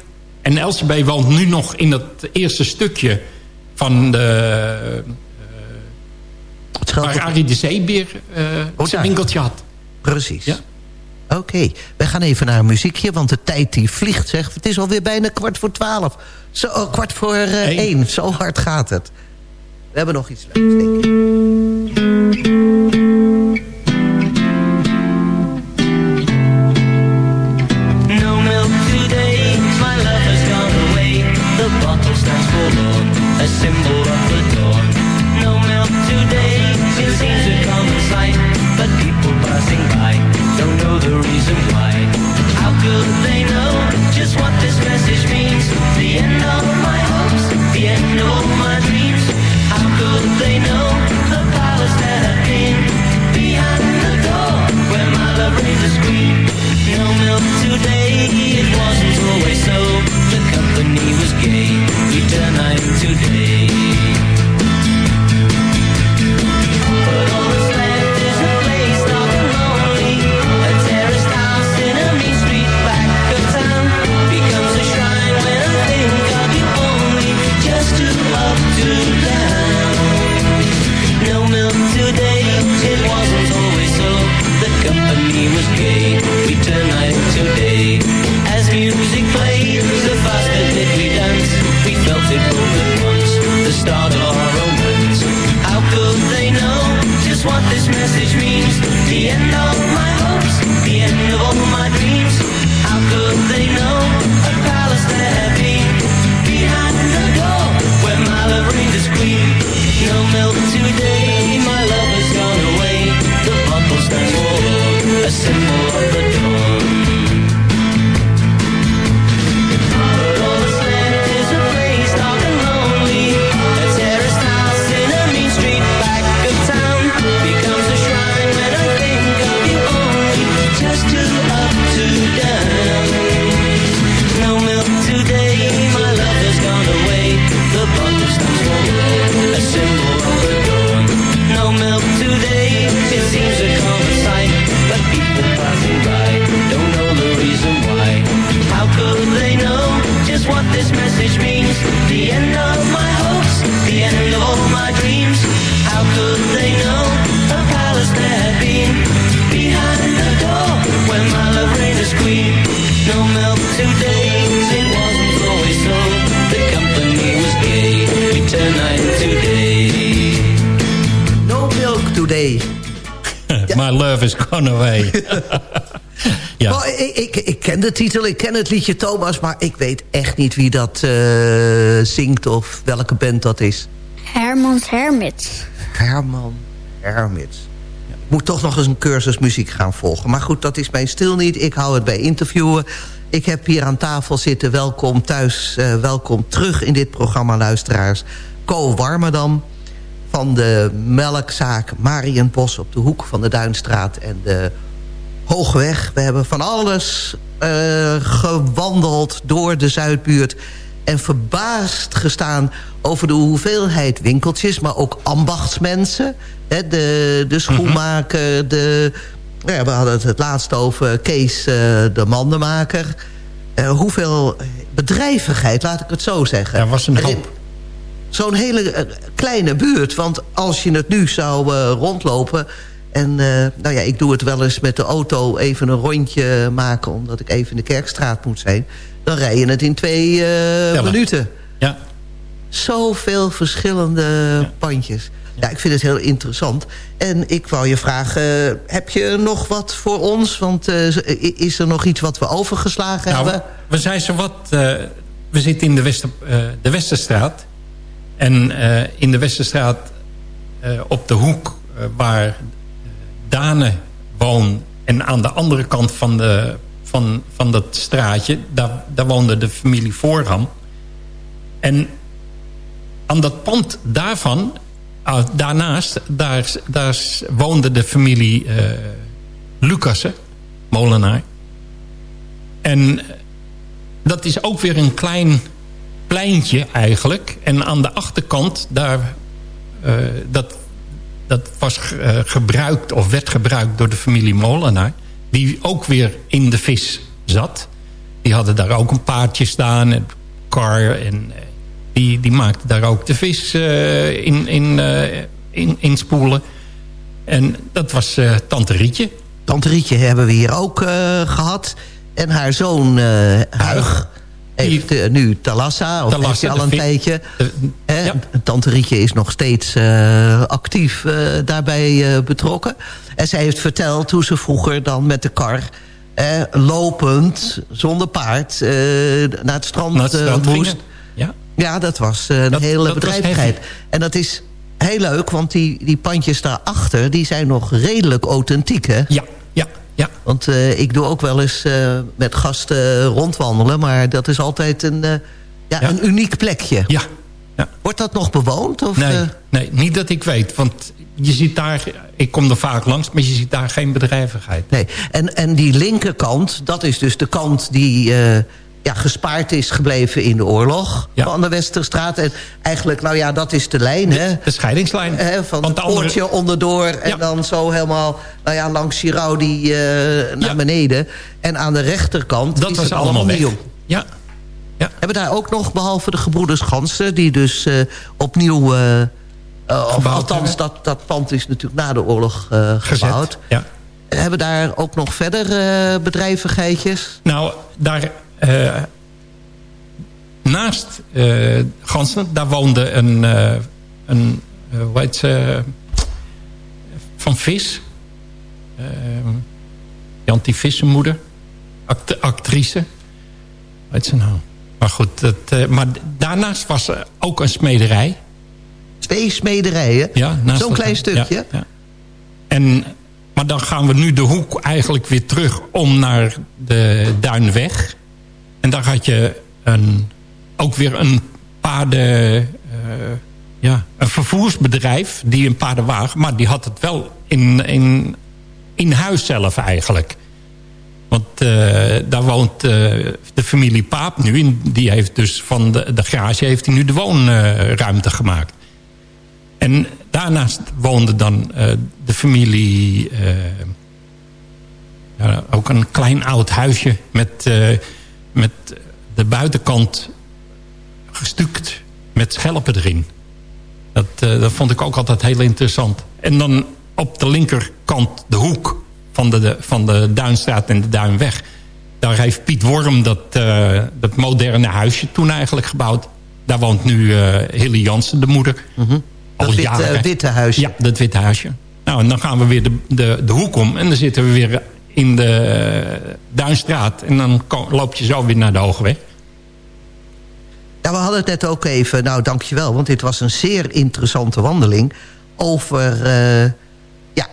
En LCB woont nu nog in dat eerste stukje van de... Waar Arie de Zeebeer Oh, zijn winkeltje had. Precies. Ja. Oké, wij gaan even naar een muziekje, want de tijd die vliegt, zeg. Het is alweer bijna kwart voor twaalf. Zo, oh, kwart voor één. Zo hard gaat het. We hebben nog iets leuks, denk. No milk today, my love has gone away. The bottle stands forlorn, a symbol of the today, it wasn't always so. The company was gay, we turn night de titel, ik ken het liedje Thomas... maar ik weet echt niet wie dat eh, zingt of welke band dat is. Hermans Hermits. Herman Hermits. Ik moet toch nog eens een cursus muziek gaan volgen. Maar goed, dat is mijn stil niet. Ik hou het bij interviewen. Ik heb hier aan tafel zitten. Welkom thuis, eh, welkom terug in dit programma, luisteraars. Co Warmerdam van de melkzaak Marienbos... op de hoek van de Duinstraat en de Hoogweg. We hebben van alles eh, gewandeld door de Zuidbuurt... en verbaasd gestaan over de hoeveelheid winkeltjes... maar ook ambachtsmensen. Hè, de, de schoenmaker, de, nou ja, we hadden het het laatst over Kees, eh, de mandenmaker. Eh, hoeveel bedrijvigheid, laat ik het zo zeggen. Er was een hoop. Zo'n hele kleine buurt. Want als je het nu zou rondlopen... en eh, nou ja, ik doe het wel eens met de auto even een rondje maken... omdat ik even in de Kerkstraat moet zijn... dan rij je het in twee eh, minuten. Ja. Zoveel verschillende pandjes. Ja, ik vind het heel interessant. En ik wou je vragen, heb je nog wat voor ons? Want eh, is er nog iets wat we overgeslagen Nou, hebben? we zijn zo wat... we zitten in de, Wester, de Westerstraat. En in de Westerstraat op de hoek waar eh, Dane woont... en aan de andere kant van, de, van, van dat straatje... Daar, daar woonde de familie Voorham. En aan dat pand daarvan ah, daarnaast, daar, daar woonde de familie eh Lucassen, molenaar. En dat is ook weer een klein pleintje eigenlijk. En aan de achterkant, daar, eh, dat, dat was eh, gebruikt of werd gebruikt door de familie Molenaar. Die ook weer in de vis zat. Die hadden daar ook een paardje staan, een kar. En eh, die, die maakte daar ook de vis eh, in, in, in, in spoelen. En dat was Tante Rietje. Tante Rietje hebben we hier ook eh, gehad. En haar zoon Huig heeft nu Talassa, of Talassa, heeft hij al een tijdje. Hè? Tante Rietje is nog steeds eh, actief eh, daarbij betrokken. En zij heeft verteld hoe ze vroeger dan met de kar... lopend, zonder paard, naar het strand, Naar het strand gingen. moest. Ja. Ja, dat was een Dat- hele dat bedrijvigheid. En dat is heel leuk, want die, die pandjes daarachter... die zijn nog redelijk authentiek, hè? Ja, ja, ja. Want eh, ik doe ook wel eens eh, met gasten rondwandelen... maar dat is altijd een, eh, ja, een uniek plekje. Ja. Wordt dat nog bewoond? Of, Nee, nee, niet dat ik weet. Want je ziet daar, ik kom er vaak langs, maar je ziet daar geen bedrijvigheid. Nee, en, en die linkerkant, dat is dus de kant die ja, gespaard is gebleven in de oorlog van de Westerstraat. En eigenlijk, nou ja, dat is de lijn, hè? De scheidingslijn. Hè, van Want het de andere- poortje onderdoor en dan zo helemaal, nou ja, langs Giraudi eh naar beneden. En aan de rechterkant Dat is was het allemaal weg. nieuw. Ja. ja. Hebben daar ook nog, behalve de gebroeders Gansen... die dus eh, opnieuw... of Gebouwd althans, dat, dat pand is natuurlijk na de oorlog gebouwd. Ja. Hebben daar ook nog verder bedrijvigheidjes? Nou, daar... eh, naast eh Gansen, daar woonde een... eh, een hoe heet ze? Van Vis. Jantie Vissenmoeder. Act actrice. Heet ze nou? Maar goed, dat, maar daarnaast was er ook een smederij. Twee smederijen? Ja, naast Zo'n klein stukje? Ja, ja. En, maar dan gaan we nu de hoek eigenlijk weer terug om naar de Duinweg. En daar had je een, ook weer een paarden... eh, ja, een vervoersbedrijf die een paardenwagen... maar die had het wel in, in, in huis zelf eigenlijk. Want eh, daar woont eh, de familie Paap nu. En die heeft dus van de, de garage heeft hij nu de woonruimte gemaakt. En daarnaast woonde dan de familie... ja, ook een klein oud huisje met, met de buitenkant gestuukt met schelpen erin. Dat, eh, dat vond ik ook altijd heel interessant. En dan op de linkerkant de hoek van de, van de Duinstraat en de Duinweg. Daar heeft Piet Worm dat, eh, dat moderne huisje toen eigenlijk gebouwd. Daar woont nu eh Hilly Jansen, de moeder. Al Mhm. Dat witte- jaren. witte huisje. Ja, dat witte huisje. Nou, en dan gaan we weer de, de, de hoek om. En dan zitten we weer in de eh, Duinstraat. En dan loop je zo weer naar de Hogeweg. Ja, we hadden het net ook even, nou dankjewel... want dit was een zeer interessante wandeling... over eh, ja,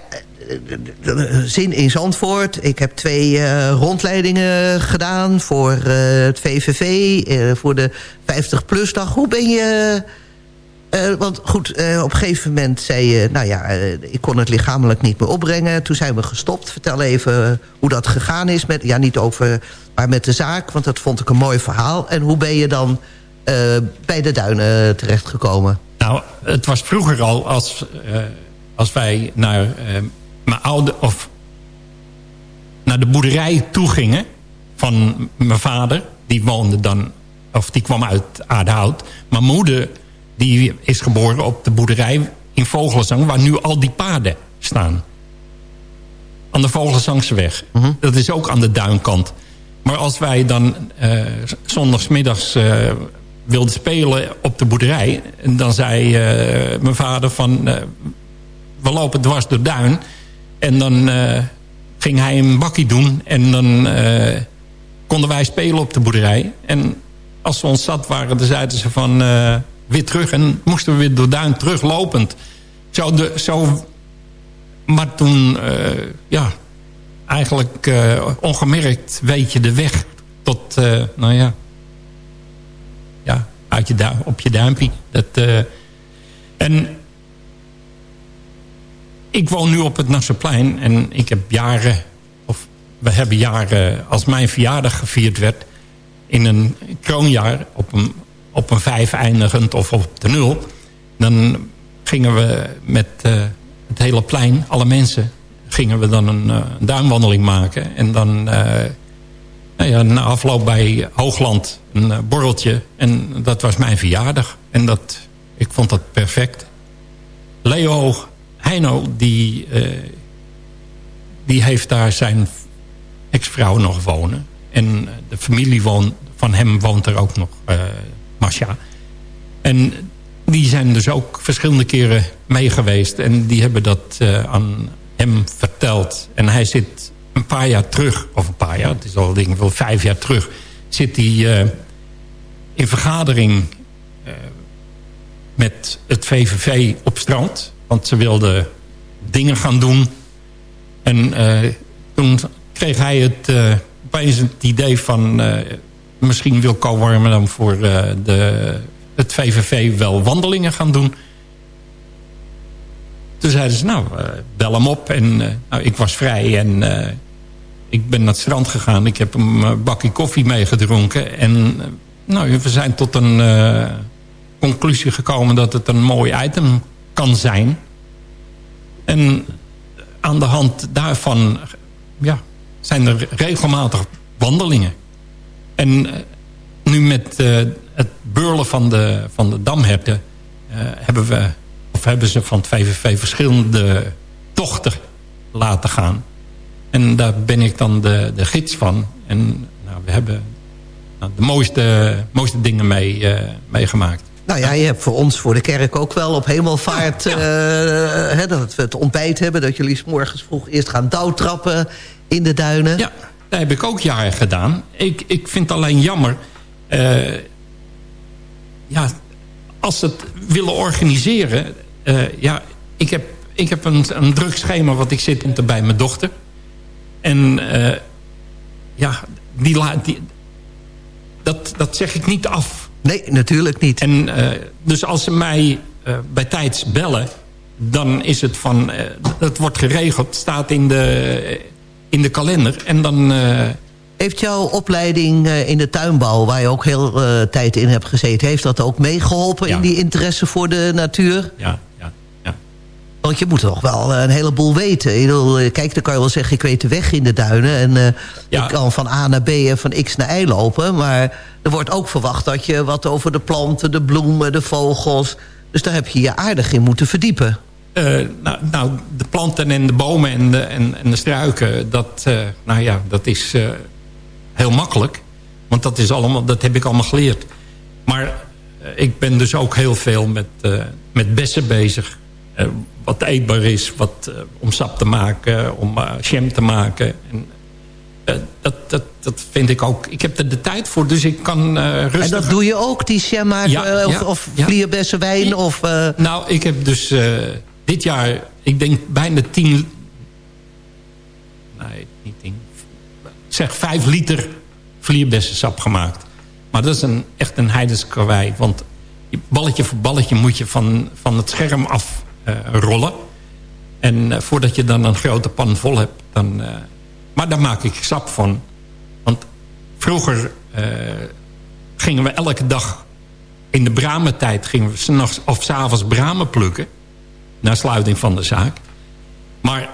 eh, zin in Zandvoort. Ik heb twee rondleidingen gedaan voor het VVV... voor de 50-plus-dag. Hoe ben je... eh, want goed, eh, op een gegeven moment zei je... nou ja, eh, ik kon het lichamelijk niet meer opbrengen. Toen zijn we gestopt. Vertel even hoe dat gegaan is. Met, ja, niet over, maar met de zaak. Want dat vond ik een mooi verhaal. En hoe ben je dan bij de duinen terechtgekomen? Nou, het was vroeger al als, als wij naar mijn oude of naar de boerderij toe gingen van mijn vader. Die woonde dan, of die kwam uit Aardehout. Mijn moeder die is geboren op de boerderij in Vogelzang, waar nu al die paarden staan. Aan de Vogelzangseweg. Dat is ook aan de duinkant. Maar als wij dan eh zondagsmiddags eh, wilden spelen op de boerderij... dan zei eh, mijn vader van... we lopen dwars door duin. En dan ging hij een bakkie doen. En dan konden wij spelen op de boerderij. En als we ons zat waren, dan zeiden ze van... weer terug. En moesten we weer door duin teruglopend. Zo, de, zo maar toen, eh, ja, eigenlijk eh, ongemerkt weet je de weg tot, eh, nou ja, ja uit je duim, op je duimpje. Dat, en ik woon nu op het Nassauplein en ik heb jaren... of we hebben jaren als mijn verjaardag gevierd werd... in een kroonjaar op een, op een vijf eindigend of op de nul... dan gingen we met eh, het hele plein, alle mensen... gingen we dan een, eh, een duinwandeling maken. En dan eh, nou ja, na afloop bij Hoogland een eh, borreltje. En dat was mijn verjaardag. En dat, ik vond dat perfect. Leo Heino, die, eh, die heeft daar zijn ex-vrouw nog wonen. En de familie woont, van hem woont er ook nog, eh Masha. En die zijn dus ook verschillende keren mee geweest. En die hebben dat eh, aan hem verteld. En hij zit een paar jaar terug, of een paar jaar, het is al denk ik wel vijf jaar terug... zit hij eh, in vergadering eh, met het VVV op strand. Want ze wilden dingen gaan doen. En toen kreeg hij het, opeens het idee van... misschien wil Co Warmer dan voor eh, de, het VVV wel wandelingen gaan doen. Toen zeiden ze, nou, eh, bel hem op. En eh, nou, ik was vrij en ik ben naar het strand gegaan. Ik heb een bakje koffie meegedronken. En nou, we zijn tot een conclusie gekomen dat het een mooi item kan zijn. En aan de hand daarvan ja, zijn er regelmatig wandelingen. En eh, nu met eh, het beurlen van de, van de damherten... eh, hebben we, of hebben ze van het VVV verschillende tochten laten gaan. En daar ben ik dan de, de gids van. En nou, we hebben nou, de mooiste, mooiste dingen mee, meegemaakt. Nou ja, je hebt voor ons, voor de kerk ook wel op hemelvaart... eh, hè, dat we het ontbijt hebben. Dat jullie 's morgens vroeg eerst gaan douwtrappen in de duinen. Ja, dat heb ik ook jaren gedaan. Ik, ik vind het alleen jammer... eh, ja, als ze het willen organiseren... eh, ja, ik heb, ik heb een, een druk schema wat ik zit bij mijn dochter. En eh, ja, die, die, dat, dat zeg ik niet af. Nee, natuurlijk niet. En dus als ze mij bij tijds bellen... dan is het van... dat wordt geregeld, staat in de, in de kalender. En dan... eh, Heeft jouw opleiding eh, in de tuinbouw, waar je ook heel eh, tijd in hebt gezeten... heeft dat ook meegeholpen Ja. in die interesse voor de natuur? ja, ja, ja. Want je moet toch wel een heleboel weten. Kijk, dan kan je wel zeggen, ik weet de weg in de duinen... en Ja. ik kan van A naar B en van X naar Y lopen... maar er wordt ook verwacht dat je wat over de planten, de bloemen, de vogels... dus daar heb je je aardig in moeten verdiepen. Eh, nou, nou, de planten en de bomen en de, en, en de struiken... dat, eh, nou ja, dat is eh, heel makkelijk. Want dat, is allemaal, dat heb ik allemaal geleerd. Maar ik ben dus ook heel veel met, met bessen bezig. Wat eetbaar is, wat, om sap te maken, om jam te maken. En, dat, dat, dat vind ik ook... Ik heb er de tijd voor, dus ik kan eh rustig... En dat doe je ook, die jam maken, Ja, of, ja, of ja. vlierbessenwijn? Of, Nou, ik heb dus dit jaar, ik denk bijna tien... Nee, niet tien. Zeg vijf liter vlierbessensap gemaakt. Maar dat is een, echt een heidens karwei. Want je balletje voor balletje moet je van, van het scherm af eh, rollen. En eh, voordat je dan een grote pan vol hebt... Dan, eh, maar daar maak ik sap van. Want vroeger gingen we elke dag in de bramentijd gingen we s'nachts of s'avonds bramen plukken. Na sluiting van de zaak. Maar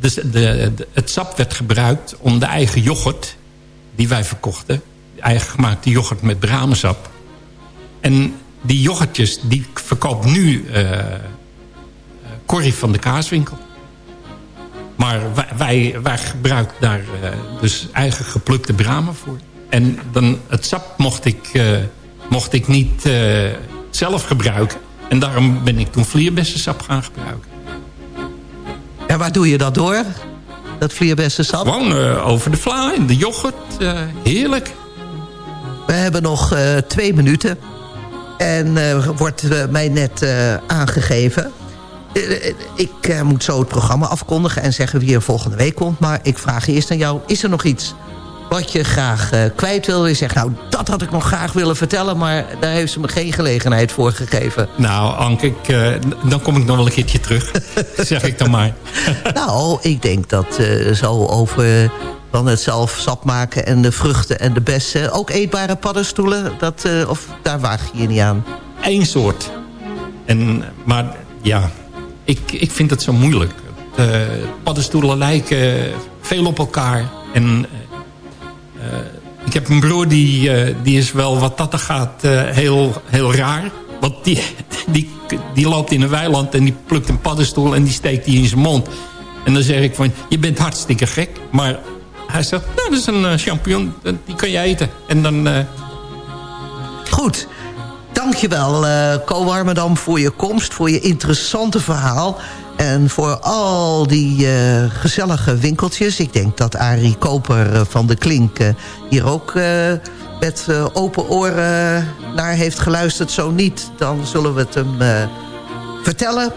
de, het sap werd gebruikt om de eigen yoghurt die wij verkochten. Eigen gemaakte yoghurt met bramensap. En die yoghurtjes die verkoopt nu eh, Corrie van de Kaaswinkel. Maar wij, wij, gebruiken daar eh, dus eigen geplukte bramen voor. En dan het sap mocht ik, mocht ik niet zelf gebruiken. En daarom ben ik toen vlierbessensap gaan gebruiken. en waar doe je dat door? Dat vlierbessensap? Gewoon eh, over de vla in de yoghurt. eh, heerlijk. We hebben nog eh, twee minuten. En wordt mij net aangegeven. Ik moet zo het programma afkondigen en zeggen wie er volgende week komt. Maar ik vraag eerst aan jou, is er nog iets wat je graag eh, kwijt wil. Je zegt, nou, dat had ik nog graag willen vertellen... maar daar heeft ze me geen gelegenheid voor gegeven. Nou, Anke, ik, eh, dan kom ik nog wel een keertje terug. zeg ik dan maar. nou, ik denk dat eh, zo over van het zelf sap maken... en de vruchten en de bessen, ook eetbare paddenstoelen... Dat, of daar waag je je niet aan. Eén soort. En, maar ja, ik, ik vind het zo moeilijk. Paddenstoelen lijken veel op elkaar. En ik heb een broer die, uh, die is wel wat dat gaat heel, heel raar. Want die, die, die loopt in een weiland en die plukt een paddenstoel... en die steekt die in zijn mond. En dan zeg ik van, je bent hartstikke gek. Maar hij zegt, nou, dat is een champignon, die kan je eten. En dan... Goed, dankjewel uh, Warmerdam voor je komst, voor je interessante verhaal... En voor al die uh, gezellige winkeltjes. Ik denk dat Arie Koper uh, van de Klink uh, hier ook met open oren naar heeft geluisterd. Zo niet, dan zullen we het hem vertellen.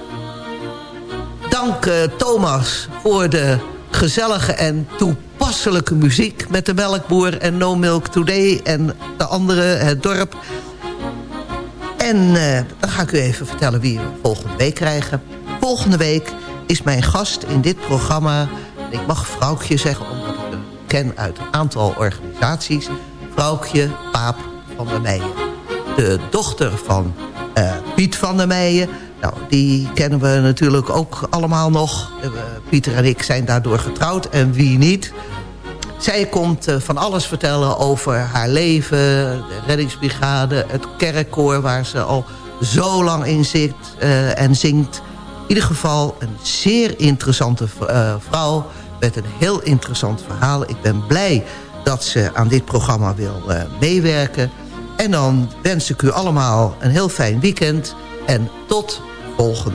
Dank Thomas voor de gezellige en toepasselijke muziek... met de Melkboer en No Milk Today en de andere, het dorp... En dan ga ik u even vertellen wie we volgende week krijgen. Volgende week is mijn gast in dit programma... ik mag vrouwtje zeggen omdat ik hem ken uit een aantal organisaties... vrouwtje Paap van der Meijen. De dochter van uh, Piet van der Meijen... Nou, die kennen we natuurlijk ook allemaal nog. Uh, Pieter en ik zijn daardoor getrouwd en wie niet... Zij komt uh, van alles vertellen over haar leven, de reddingsbrigade, het kerkkoor waar ze al zo lang in zit en zingt. Ieder geval een zeer interessante uh, vrouw met een heel interessant verhaal. Ik ben blij dat ze aan dit programma wil meewerken. En dan wens ik u allemaal een heel fijn weekend en tot volgende.